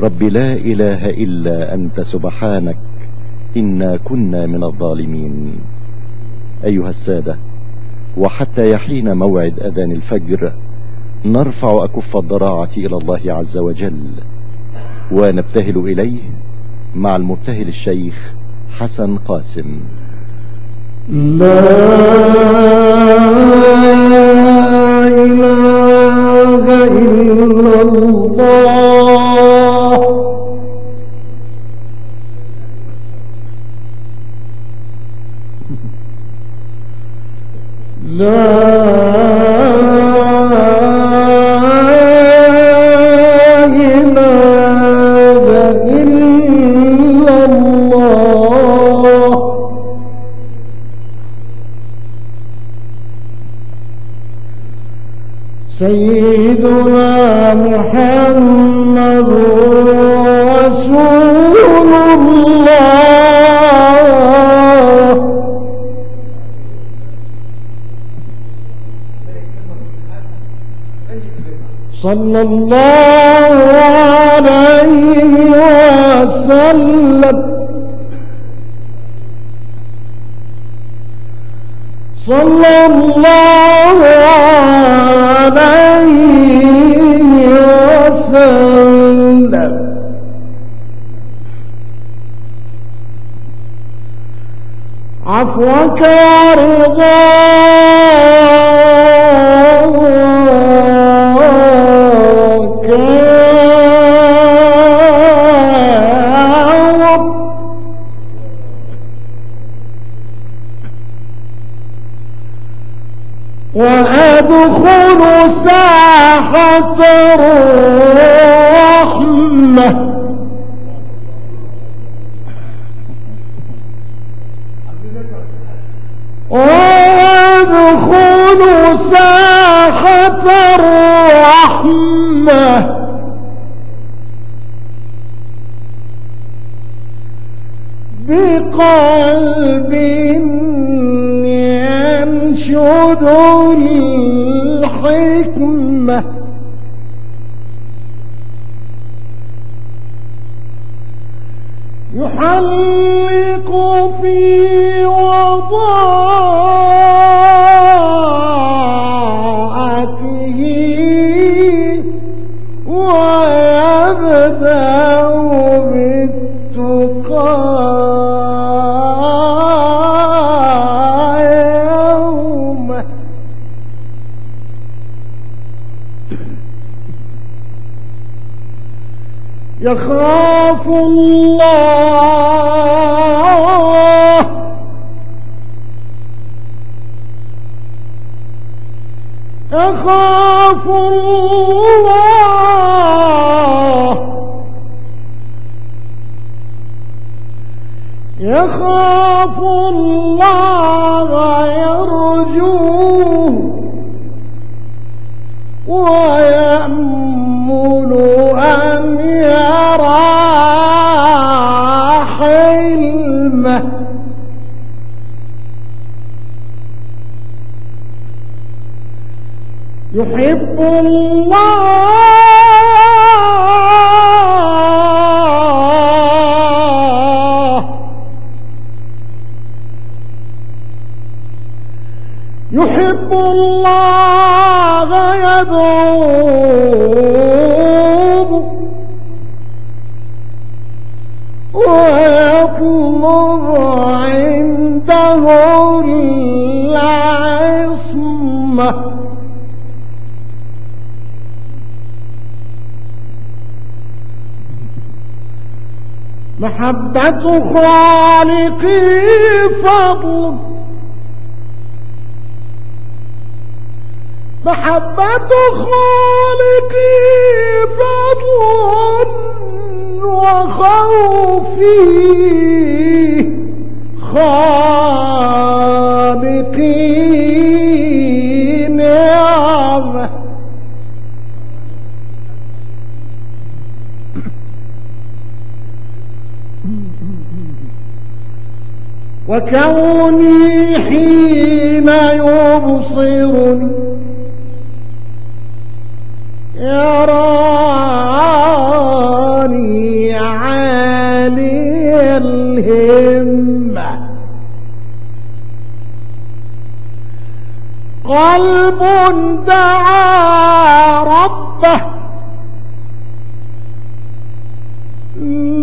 رب لا إله إلا أنت سبحانك إنا كنا من الظالمين. أيها السادة وحتى يحين موعد أذان الفجر نرفع أكف الضراعة إلى الله عز وجل ونبتهل إليه مع المبتهل الشيخ حسن قاسم. لا إله إلا الله. لا صلى الله عليه وسلم. صلى الله عليه وسلم. عفوك ورضاك ساحة الرحمة ويدخل ساحة الرحمة بقلب ينشد الحكمة يحلق في وضاعته يخاف الله. يخاف الله. يخاف الله يرجوه ويأمل يرى حلمه يحب الله. يحب الله يدعوه محبة خالقي فضل. محبة خالقي فضل وخوفي خالقي وكوني حين يبصرني. يراني عالي الهمة. قلب دعا ربه.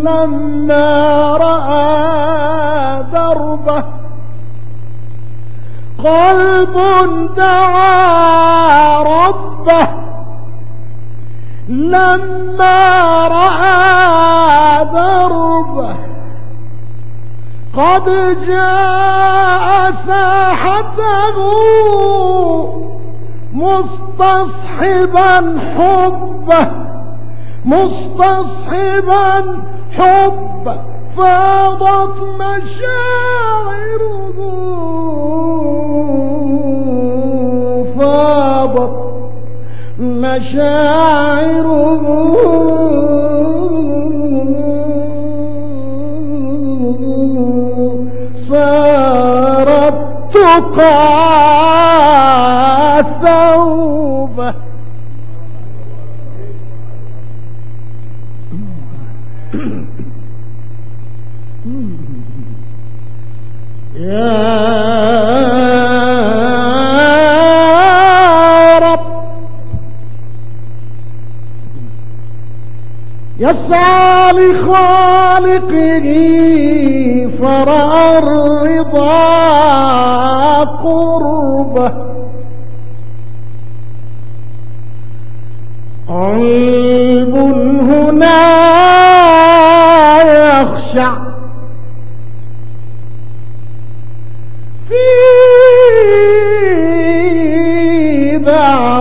لما رأى دربه قلب دعا ربه. لما رأى دربه. قد جاء ساحته مستصحبا حبه. مستصحبا حبه فاضت مشاعره. فاضت مشاعره. صارت تقى ثوبه. يسعى لخالقه فرأى الرضا قربه. قلب هنا يخشع. في دعوة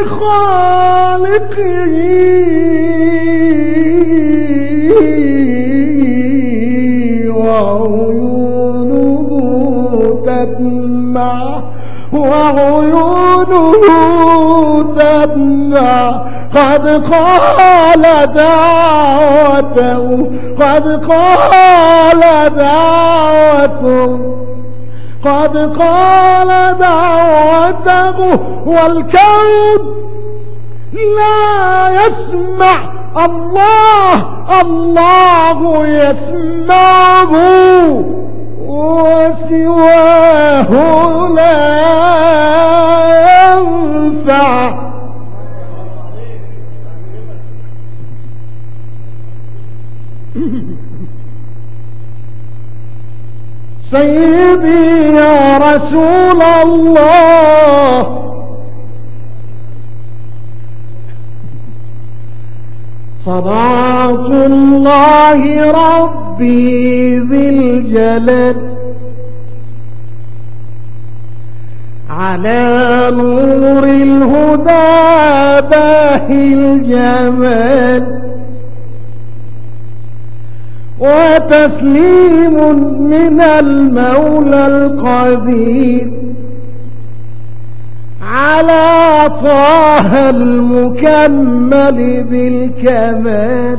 لله خالقه وعيونه تدمع وعيونه تدمع. قد قال دعوته قد قال دعوته. قد قال دعوته والكون لا يسمع الله الله يسمعه وسواه لا ينفع. سيدي يا رسول الله. صلاة الله ربي ذي الجلال. على نور الهدى باهي الجمال. وتسليم من المولى القدير على طه المكمل بالكمال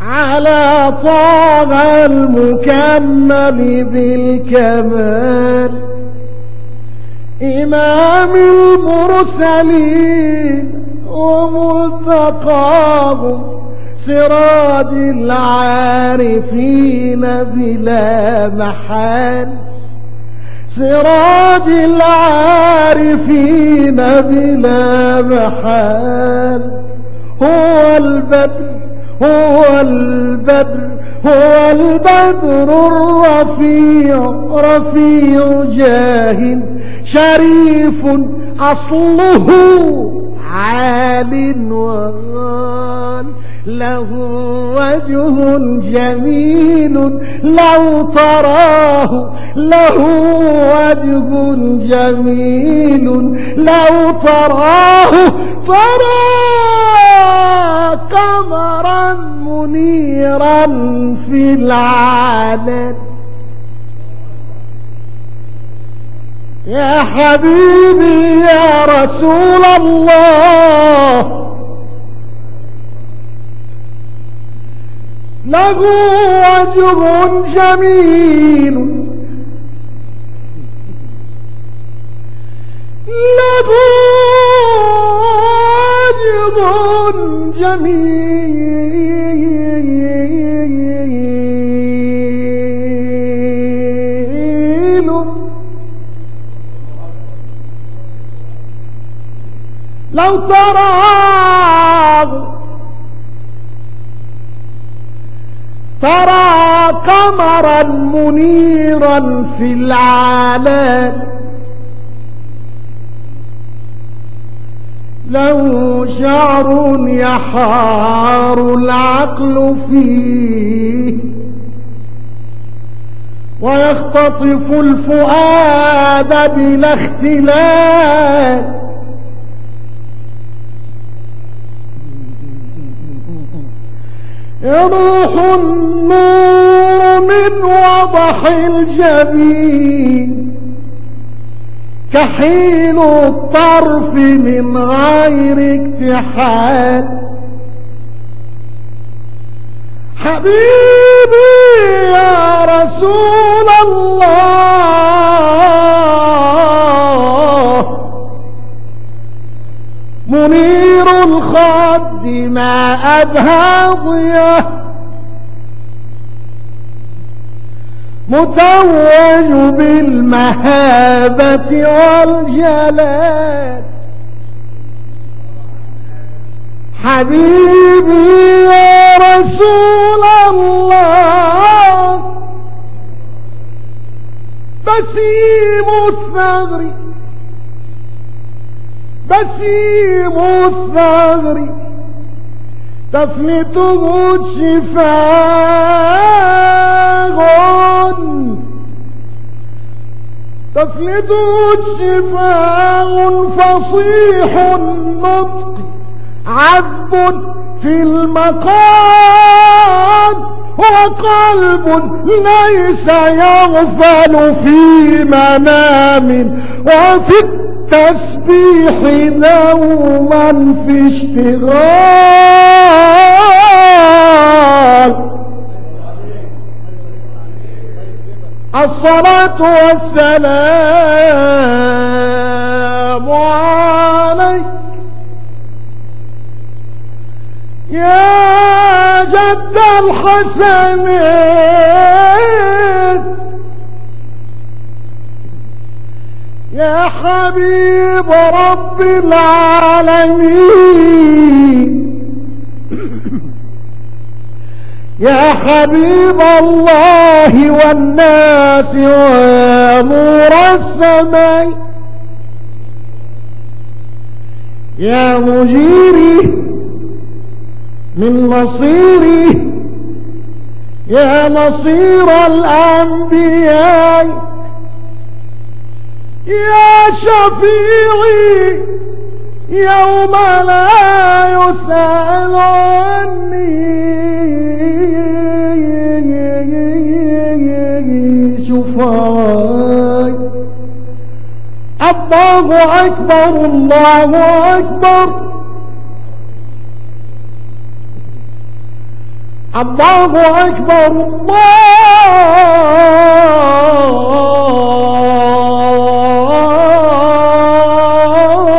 على طه المكمل بالكمال إمام المرسلين وملتقاهم سراج العارفين بلا محال. سراج العارفين بلا محال. هو البدر هو البدر هو البدر الرفيع رفيع جاه شريف أصله عال وغال. له وجه جميل لو تراه له وجه جميل لو تراه. ترى قمرا منيرا في العالم. يا حبيبي يا رسول الله له وجه جميل. له وجه جميل. لو تراه ترى قمرا منيرا في العالم. له شعر يحار العقل فيه. ويختطف الفؤاد بلا اختلاف يروح النور من وضح الجبين كحيل الطرف من غير اكتحال. حبيبي يا رسول الله منير الخد ما أبهى ضياه متوج بالمهابة والجلال. حبيبي يا رسول الله. بسيم الثغر بسيم الثغر تفلته الشفاغ تفلته الشفاغ فصيح النطق عذب في المقام وقلب ليس يغفل في منام وفي التسبيح دوما في اشتغال. الصلاة والسلام عليك. يا جد الحسنين. يا حبيب رب العالمين. يا حبيب الله والناس ويا نور السماء. يا مجيري من مصيري يا مصير الأنبياء. يا شفيعي يوم لا يسأل عني. شفاي الله أكبر الله أكبر. الله أكبر الله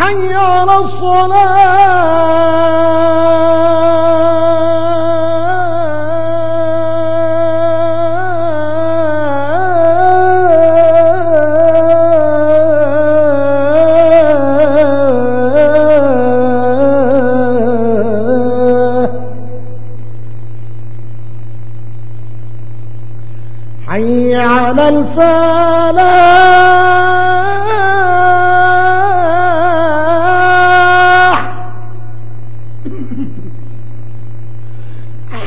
حي على الصلاة. حي على الفلاح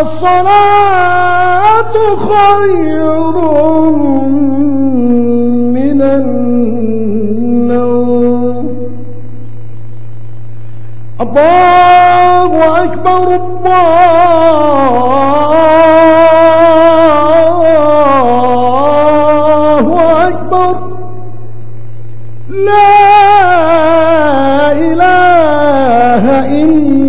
الصلاة خير من النوم. الله أكبر الله أكبر. لا إله إلا